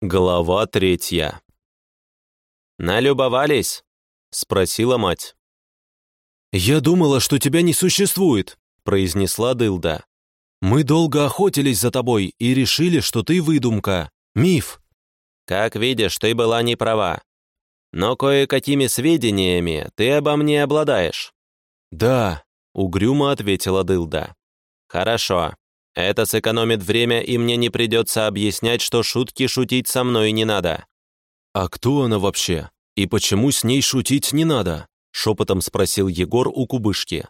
Глава третья. «Налюбовались?» — спросила мать. «Я думала, что тебя не существует», — произнесла Дылда. «Мы долго охотились за тобой и решили, что ты выдумка, миф». «Как видишь, ты была не права. Но кое-какими сведениями ты обо мне обладаешь». «Да», — угрюмо ответила Дылда. «Хорошо. Это сэкономит время, и мне не придется объяснять, что шутки шутить со мной не надо». «А кто она вообще? И почему с ней шутить не надо?» шепотом спросил Егор у кубышки.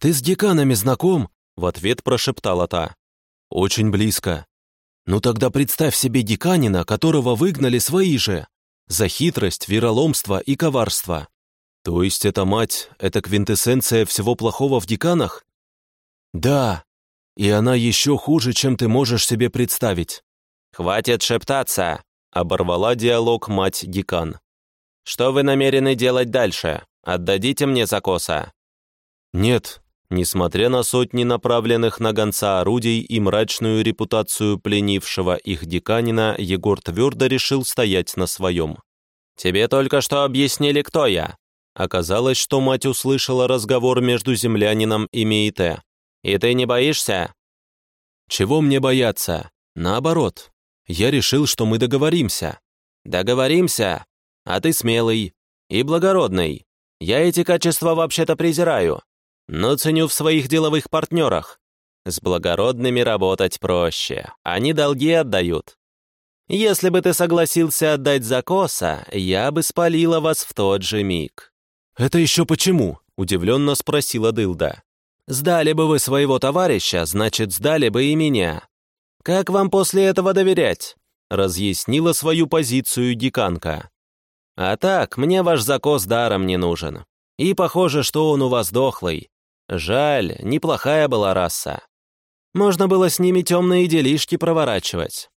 «Ты с деканами знаком?» в ответ прошептала та. «Очень близко. Ну тогда представь себе деканина, которого выгнали свои же. За хитрость, вероломство и коварство. То есть эта мать — это квинтэссенция всего плохого в деканах? Да, и она еще хуже, чем ты можешь себе представить». «Хватит шептаться!» — оборвала диалог мать-декан. «Что вы намерены делать дальше? Отдадите мне закоса?» «Нет», несмотря на сотни направленных на гонца орудий и мрачную репутацию пленившего их деканина, Егор твердо решил стоять на своем. «Тебе только что объяснили, кто я». Оказалось, что мать услышала разговор между землянином и Мейте. «И ты не боишься?» «Чего мне бояться? Наоборот. Я решил, что мы договоримся». «Договоримся? А ты смелый и благородный. Я эти качества вообще-то презираю, но ценю в своих деловых партнерах. С благородными работать проще, они долги отдают. Если бы ты согласился отдать за коса, я бы спалила вас в тот же миг». «Это еще почему?» — удивленно спросила Дылда. Сдали бы вы своего товарища, значит, сдали бы и меня. Как вам после этого доверять?» Разъяснила свою позицию деканка. «А так, мне ваш закос даром не нужен. И похоже, что он у вас дохлый. Жаль, неплохая была раса. Можно было с ними темные делишки проворачивать».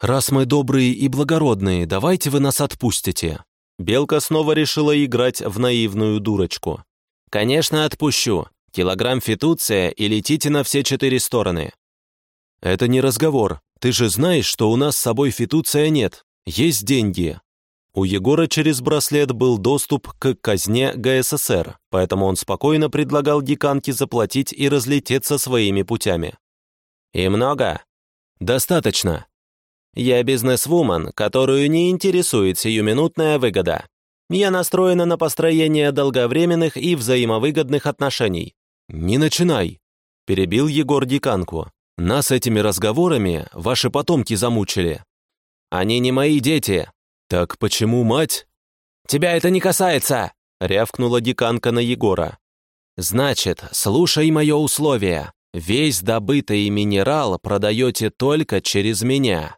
«Раз мы добрые и благородные, давайте вы нас отпустите». Белка снова решила играть в наивную дурочку. «Конечно, отпущу. Килограмм фитуция и летите на все четыре стороны». «Это не разговор. Ты же знаешь, что у нас с собой фитуция нет. Есть деньги». У Егора через браслет был доступ к казне ГССР, поэтому он спокойно предлагал деканке заплатить и разлететься своими путями. «И много?» «Достаточно». «Я бизнесвумен, которую не интересует сиюминутная выгода. Я настроена на построение долговременных и взаимовыгодных отношений. «Не начинай!» — перебил Егор диканку. «Нас этими разговорами ваши потомки замучили». «Они не мои дети». «Так почему мать?» «Тебя это не касается!» — рявкнула диканка на Егора. «Значит, слушай мое условие. Весь добытый минерал продаете только через меня».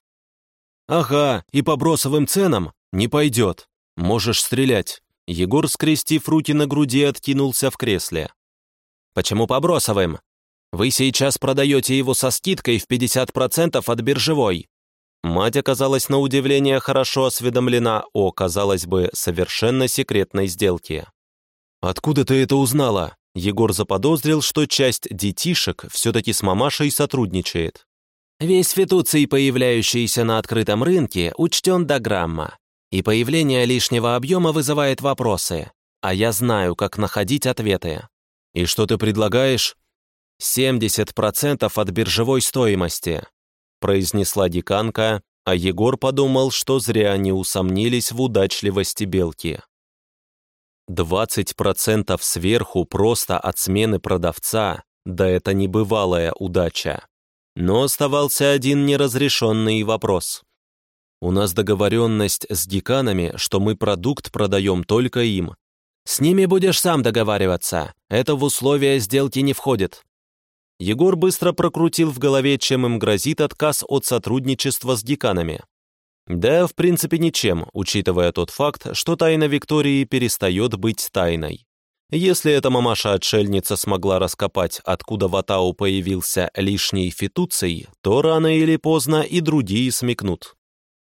«Ага, и по бросовым ценам не пойдет. Можешь стрелять». Егор, скрестив руки на груди, откинулся в кресле. Почему по бросовым? Вы сейчас продаете его со скидкой в 50% от биржевой». Мать оказалась на удивление хорошо осведомлена о, казалось бы, совершенно секретной сделке. «Откуда ты это узнала?» Егор заподозрил, что часть детишек все-таки с мамашей сотрудничает. «Весь фитуций, появляющийся на открытом рынке, учтен до грамма, и появление лишнего объема вызывает вопросы, а я знаю, как находить ответы. «И что ты предлагаешь?» «70% от биржевой стоимости», произнесла деканка, а Егор подумал, что зря они усомнились в удачливости белки. 20% сверху просто от смены продавца, да это небывалая удача. Но оставался один неразрешенный вопрос. У нас договоренность с деканами, что мы продукт продаем только им, «С ними будешь сам договариваться. Это в условия сделки не входит». Егор быстро прокрутил в голове, чем им грозит отказ от сотрудничества с деканами. Да, в принципе, ничем, учитывая тот факт, что тайна Виктории перестает быть тайной. Если эта мамаша-отшельница смогла раскопать, откуда в Атау появился лишний фитуций, то рано или поздно и другие смекнут.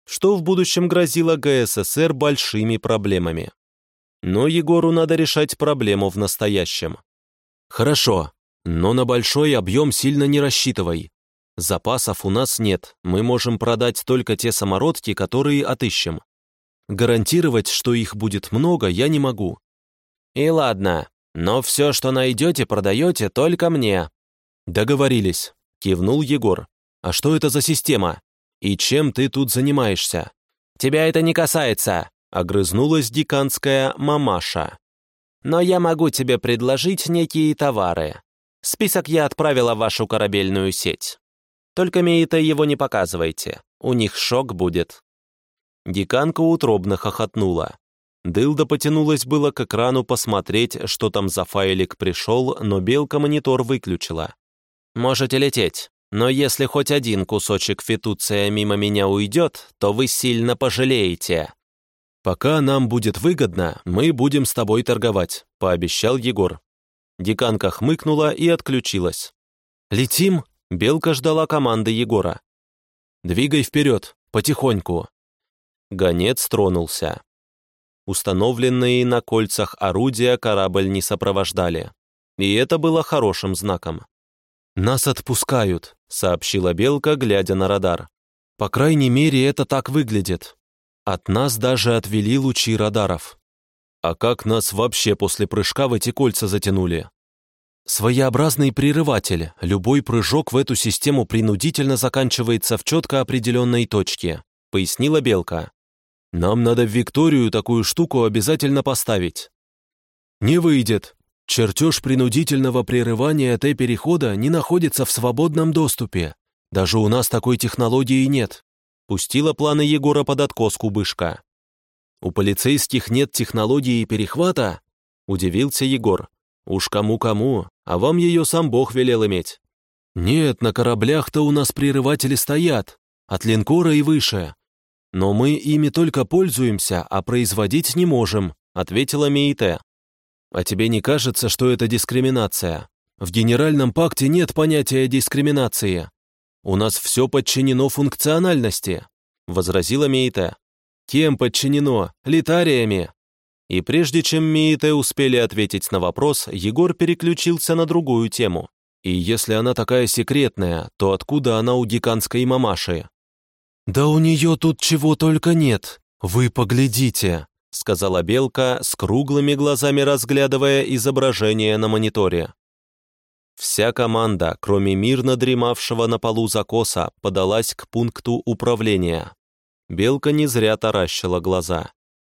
Что в будущем грозило ГССР большими проблемами. Но Егору надо решать проблему в настоящем. Хорошо, но на большой объем сильно не рассчитывай. Запасов у нас нет, мы можем продать только те самородки, которые отыщем. Гарантировать, что их будет много, я не могу». «И ладно, но все, что найдете, продаете только мне». «Договорились», — кивнул Егор. «А что это за система? И чем ты тут занимаешься?» «Тебя это не касается», — огрызнулась диканская мамаша. «Но я могу тебе предложить некие товары. Список я отправила в вашу корабельную сеть. Только Мейте его не показывайте, у них шок будет». Диканка утробно хохотнула. Дылда потянулась было к экрану посмотреть, что там за файлик пришел, но белка монитор выключила. «Можете лететь, но если хоть один кусочек фитуция мимо меня уйдет, то вы сильно пожалеете». «Пока нам будет выгодно, мы будем с тобой торговать», — пообещал Егор. Диканка хмыкнула и отключилась. «Летим?» — Белка ждала команды Егора. «Двигай вперед, потихоньку». Гонец тронулся. Установленные на кольцах орудия корабль не сопровождали. И это было хорошим знаком. «Нас отпускают», — сообщила Белка, глядя на радар. «По крайней мере, это так выглядит. От нас даже отвели лучи радаров. А как нас вообще после прыжка в эти кольца затянули?» Своеобразный прерыватель. Любой прыжок в эту систему принудительно заканчивается в четко определенной точке, пояснила Белка. Нам надо в Викторию такую штуку обязательно поставить. Не выйдет. Чертеж принудительного прерывания Т-перехода не находится в свободном доступе. Даже у нас такой технологии нет. Пустила планы Егора под откос кубышка. У полицейских нет технологии перехвата? Удивился Егор. Уж кому-кому, а вам ее сам Бог велел иметь. Нет, на кораблях-то у нас прерыватели стоят, от линкора и выше. «Но мы ими только пользуемся, а производить не можем», ответила Мейте. «А тебе не кажется, что это дискриминация? В Генеральном пакте нет понятия дискриминации. У нас все подчинено функциональности», возразила Мейте. «Кем подчинено? Литариями?» И прежде чем Мейте успели ответить на вопрос, Егор переключился на другую тему. И если она такая секретная, то откуда она у гигантской мамаши? «Да у нее тут чего только нет. Вы поглядите», — сказала Белка, с круглыми глазами разглядывая изображение на мониторе. Вся команда, кроме мирно дремавшего на полу закоса, подалась к пункту управления. Белка не зря таращила глаза.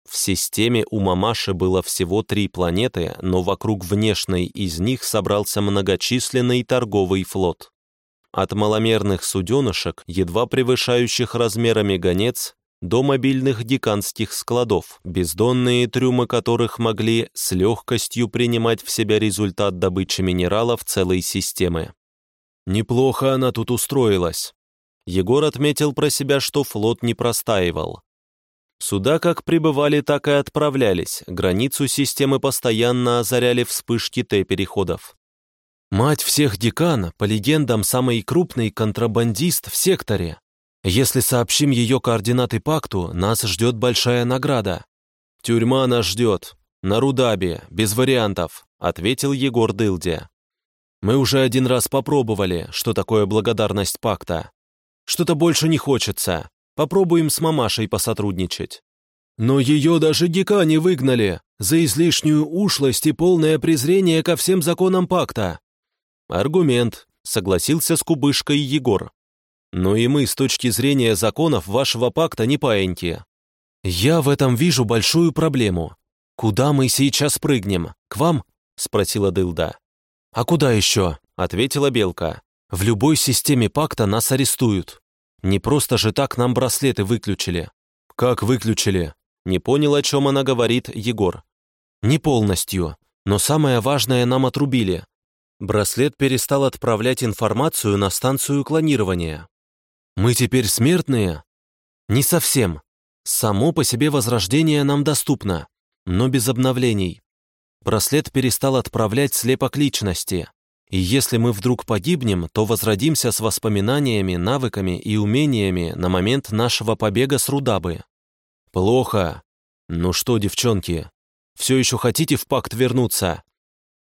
В системе у мамаши было всего три планеты, но вокруг внешней из них собрался многочисленный торговый флот. От маломерных суденышек, едва превышающих размерами гонец, до мобильных деканских складов, бездонные трюмы которых могли с легкостью принимать в себя результат добычи минералов целой системы. Неплохо она тут устроилась. Егор отметил про себя, что флот не простаивал. Суда как прибывали, так и отправлялись, границу системы постоянно озаряли вспышки Т-переходов. Мать всех декана, по легендам, самый крупный контрабандист в секторе. Если сообщим ее координаты пакту, нас ждет большая награда. Тюрьма нас ждет. На Рудабе, без вариантов, ответил Егор Дылде. Мы уже один раз попробовали, что такое благодарность пакта. Что-то больше не хочется. Попробуем с мамашей посотрудничать. Но ее даже декане выгнали за излишнюю ушлость и полное презрение ко всем законам пакта. «Аргумент», — согласился с кубышкой Егор. «Но и мы с точки зрения законов вашего пакта не паиньки. Я в этом вижу большую проблему. Куда мы сейчас прыгнем? К вам?» — спросила Дылда. «А куда еще?» — ответила Белка. «В любой системе пакта нас арестуют. Не просто же так нам браслеты выключили». «Как выключили?» Не понял, о чем она говорит Егор. «Не полностью, но самое важное нам отрубили. Браслет перестал отправлять информацию на станцию клонирования. «Мы теперь смертные?» «Не совсем. Само по себе возрождение нам доступно, но без обновлений. Браслет перестал отправлять слепок личности, и если мы вдруг погибнем, то возродимся с воспоминаниями, навыками и умениями на момент нашего побега с Рудабы. Плохо. Ну что, девчонки, все еще хотите в пакт вернуться?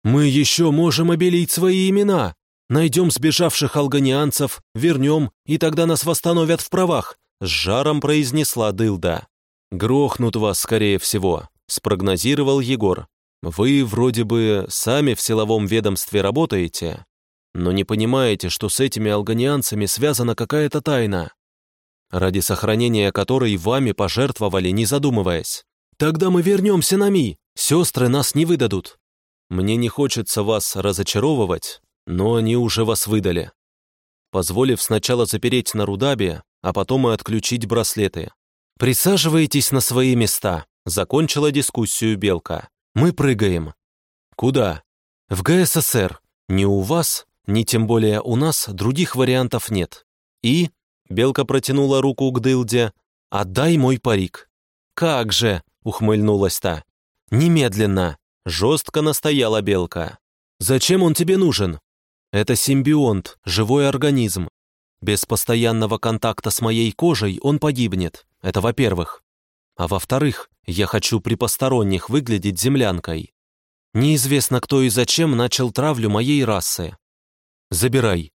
«Мы еще можем обелить свои имена!» Найдем сбежавших алганианцев, вернем, и тогда нас восстановят в правах», — с жаром произнесла Дылда. «Грохнут вас, скорее всего», — спрогнозировал Егор. «Вы вроде бы сами в силовом ведомстве работаете, но не понимаете, что с этими алганианцами связана какая-то тайна, ради сохранения которой вами пожертвовали, не задумываясь. Тогда мы вернемся на Ми, сестры нас не выдадут. Мне не хочется вас разочаровывать, но они уже вас выдали. Позволив сначала запереть на Рудабе, а потом и отключить браслеты. «Присаживайтесь на свои места», — закончила дискуссию Белка. «Мы прыгаем». «Куда?» «В ГССР. Не у вас, ни тем более у нас других вариантов нет. И, Белка протянула руку к дылде, отдай мой парик. Как же, ухмыльнулась та. Немедленно, жестко настояла Белка. Зачем он тебе нужен? Это симбионт, живой организм. Без постоянного контакта с моей кожей он погибнет. Это во-первых. А во-вторых, я хочу при посторонних выглядеть землянкой. Неизвестно, кто и зачем начал травлю моей расы. «Забирай».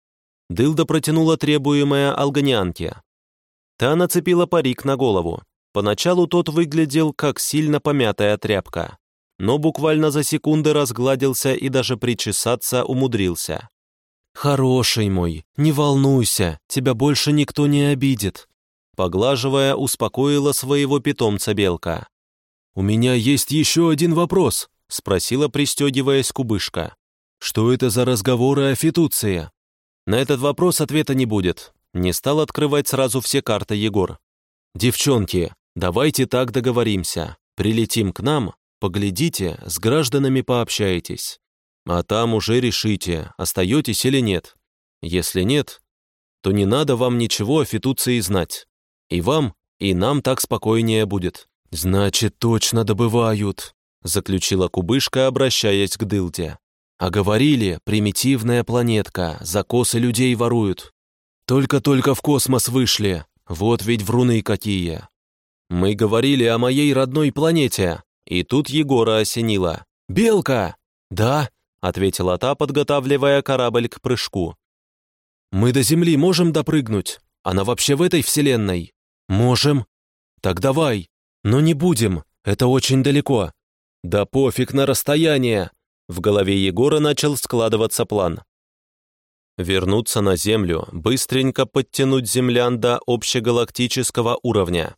Дылда протянула требуемое алганианке. Та нацепила парик на голову. Поначалу тот выглядел как сильно помятая тряпка, но буквально за секунды разгладился и даже причесаться умудрился. «Хороший мой, не волнуйся, тебя больше никто не обидит», поглаживая, успокоила своего питомца белка. «У меня есть еще один вопрос», спросила, пристегиваясь кубышка. Что это за разговоры о фитуции? На этот вопрос ответа не будет. Не стал открывать сразу все карты Егор. Девчонки, давайте так договоримся. Прилетим к нам, поглядите, с гражданами пообщаетесь. А там уже решите, остаетесь или нет. Если нет, то не надо вам ничего о фитуции знать. И вам, и нам так спокойнее будет. Значит, точно добывают, заключила кубышка, обращаясь к Дылде. А говорили, примитивная планетка, закосы людей воруют. Только-только в космос вышли, вот ведь вруны какие. Мы говорили о моей родной планете, и тут Егора осенило. «Белка!» «Да», — ответила та, подготавливая корабль к прыжку. «Мы до Земли можем допрыгнуть? Она вообще в этой вселенной?» «Можем». «Так давай. Но не будем, это очень далеко». «Да пофиг на расстояние. В голове Егора начал складываться план. Вернуться на Землю, быстренько подтянуть землян до общегалактического уровня.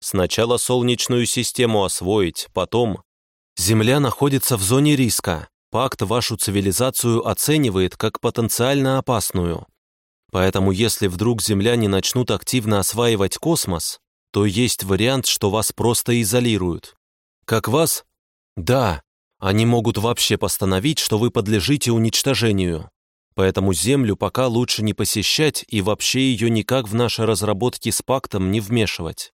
Сначала Солнечную систему освоить, потом... Земля находится в зоне риска. Пакт вашу цивилизацию оценивает как потенциально опасную. Поэтому если вдруг земляне начнут активно осваивать космос, то есть вариант, что вас просто изолируют. Как вас? Да, они могут вообще постановить, что вы подлежите уничтожению. Поэтому Землю пока лучше не посещать и вообще ее никак в наши разработки с пактом не вмешивать.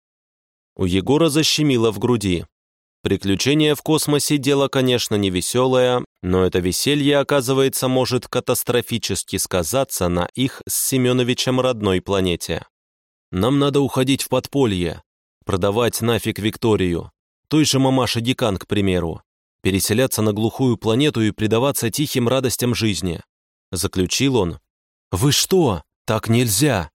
У Егора защемило в груди. Приключение в космосе – дело, конечно, не веселое, но это веселье, оказывается, может катастрофически сказаться на их с Семеновичем родной планете. Нам надо уходить в подполье, продавать нафиг Викторию, той же мамаше Декан, к примеру, переселяться на глухую планету и предаваться тихим радостям жизни. Заключил он. «Вы что? Так нельзя!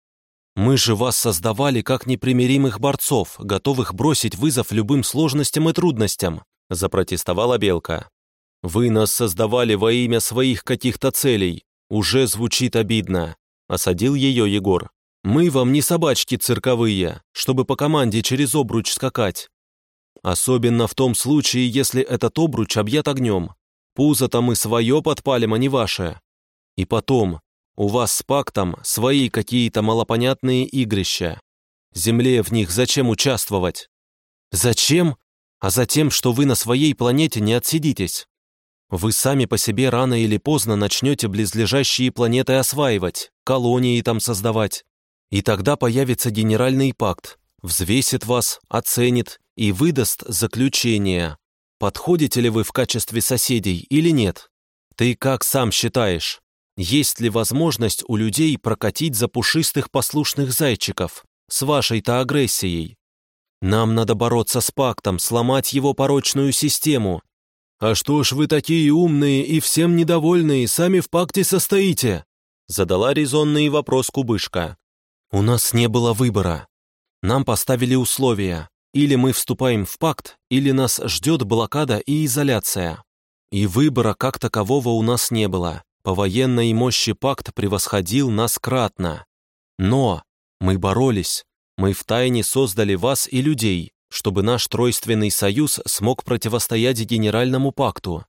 Мы же вас создавали как непримиримых борцов, готовых бросить вызов любым сложностям и трудностям», запротестовала Белка. «Вы нас создавали во имя своих каких-то целей. Уже звучит обидно», осадил ее Егор. «Мы вам не собачки цирковые, чтобы по команде через обруч скакать. Особенно в том случае, если этот обруч объят огнем. Пузо-то мы свое подпалим, а не ваше. И потом, у вас с пактом свои какие-то малопонятные игрища. Земле в них зачем участвовать? Зачем? А затем, что вы на своей планете не отсидитесь. Вы сами по себе рано или поздно начнете близлежащие планеты осваивать, колонии там создавать. И тогда появится генеральный пакт, взвесит вас, оценит и выдаст заключение, подходите ли вы в качестве соседей или нет. Ты как сам считаешь, есть ли возможность у людей прокатить за пушистых послушных зайчиков с вашей-то агрессией? Нам надо бороться с пактом, сломать его порочную систему. А что ж вы такие умные и всем недовольные, сами в пакте состоите? Задала резонный вопрос Кубышка. «У нас не было выбора. Нам поставили условия. Или мы вступаем в пакт, или нас ждет блокада и изоляция. И выбора как такового у нас не было. По военной мощи пакт превосходил нас кратно. Но мы боролись. Мы втайне создали вас и людей, чтобы наш тройственный союз смог противостоять Генеральному пакту.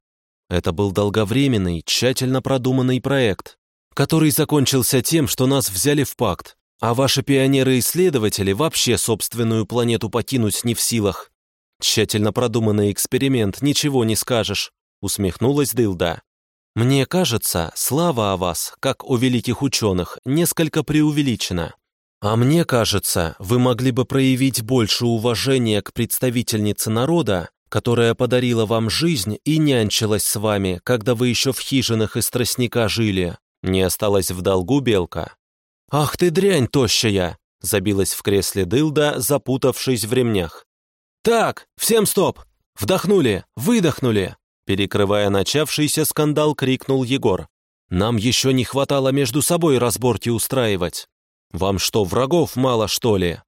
Это был долговременный, тщательно продуманный проект, который закончился тем, что нас взяли в пакт, а ваши пионеры-исследователи вообще собственную планету покинуть не в силах. Тщательно продуманный эксперимент, ничего не скажешь усмехнулась Дылда. «Мне кажется, слава о вас, как о великих ученых, несколько преувеличена. А мне кажется, вы могли бы проявить больше уважения к представительнице народа, которая подарила вам жизнь и нянчилась с вами, когда вы еще в хижинах из тростника жили. Не осталась в долгу белка. «Ах ты дрянь тощая!» забилась в кресле дылда, запутавшись в ремнях. «Так, всем стоп! Вдохнули, выдохнули!» Перекрывая начавшийся скандал, крикнул Егор. «Нам еще не хватало между собой разборки устраивать. Вам что, врагов мало, что ли?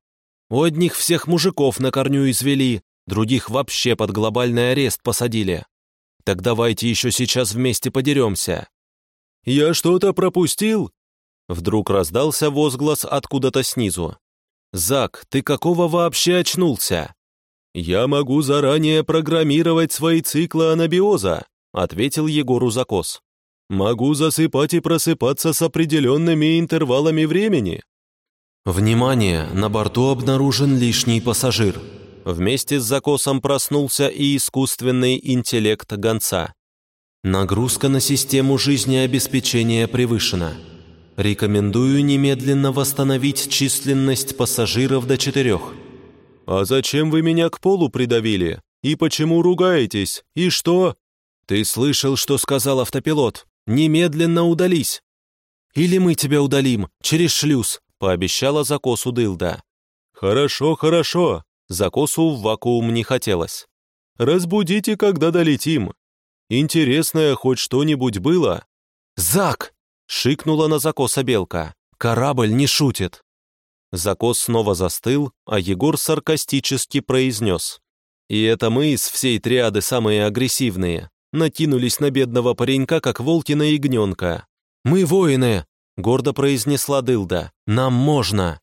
У одних всех мужиков на корню извели, других вообще под глобальный арест посадили. Так давайте еще сейчас вместе подеремся». «Я что-то пропустил?» Вдруг раздался возглас откуда-то снизу. «Зак, ты какого вообще очнулся?» «Я могу заранее программировать свои циклы анабиоза», ответил Егору Закос. «Могу засыпать и просыпаться с определенными интервалами времени». «Внимание! На борту обнаружен лишний пассажир». Вместе с Закосом проснулся и искусственный интеллект гонца. «Нагрузка на систему жизнеобеспечения превышена. Рекомендую немедленно восстановить численность пассажиров до четырех». «А зачем вы меня к полу придавили? И почему ругаетесь? И что?» «Ты слышал, что сказал автопилот? Немедленно удались!» «Или мы тебя удалим, через шлюз», — пообещала закосу Дылда. «Хорошо, хорошо», — закосу в вакуум не хотелось. «Разбудите, когда долетим. Интересное хоть что-нибудь было?» «Зак!» — шикнула на закоса белка. «Корабль не шутит!» Закос снова застыл, а Егор саркастически произнес. «И это мы из всей триады самые агрессивные. Накинулись на бедного паренька, как волки на ягненка. Мы воины!» — гордо произнесла Дылда. «Нам можно!»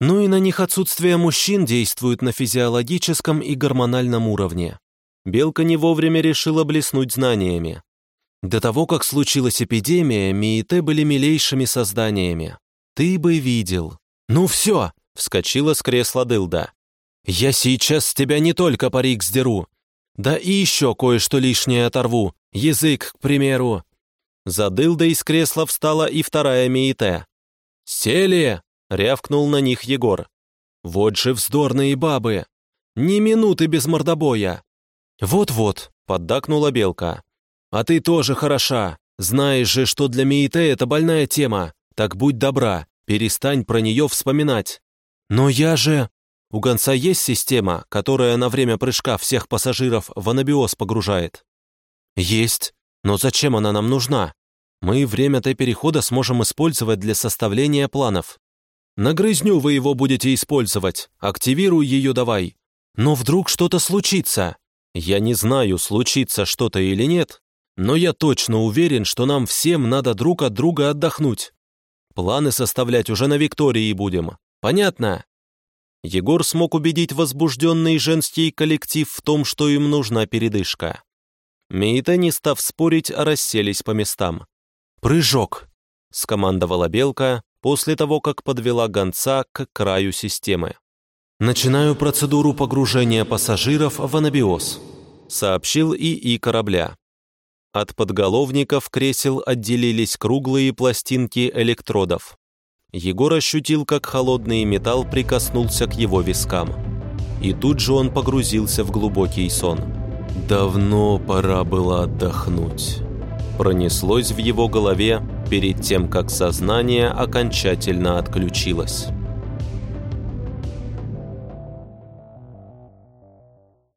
Ну и на них отсутствие мужчин действует на физиологическом и гормональном уровне. Белка не вовремя решила блеснуть знаниями. До того, как случилась эпидемия, Миите были милейшими созданиями. Ты бы видел. «Ну все!» — вскочила с кресла Дылда. «Я сейчас с тебя не только парик сдеру, да и еще кое-что лишнее оторву, язык, к примеру». За Дылдой из кресла встала и вторая Миите. «Сели!» — рявкнул на них Егор. «Вот же вздорные бабы! Ни минуты без мордобоя!» «Вот-вот», — поддакнула Белка. «А ты тоже хороша. Знаешь же, что для Миите это больная тема. Так будь добра, Перестань про нее вспоминать. Но я же... У гонца есть система, которая на время прыжка всех пассажиров в анабиоз погружает? Есть. Но зачем она нам нужна? Мы время Т-перехода сможем использовать для составления планов. На грызню вы его будете использовать. Активируй ее давай. Но вдруг что-то случится. Я не знаю, случится что-то или нет, но я точно уверен, что нам всем надо друг от друга отдохнуть. Планы составлять уже на Виктории будем. Понятно?» Егор смог убедить возбужденный женский коллектив в том, что им нужна передышка. Мейта, не став спорить, расселись по местам. «Прыжок!» — скомандовала Белка после того, как подвела гонца к краю системы. «Начинаю процедуру погружения пассажиров в анабиоз», — сообщил ИИ корабля. От подголовников кресел отделились круглые пластинки электродов. Егор ощутил, как холодный металл прикоснулся к его вискам. И тут же он погрузился в глубокий сон. Давно пора было отдохнуть. Пронеслось в его голове перед тем, как сознание окончательно отключилось.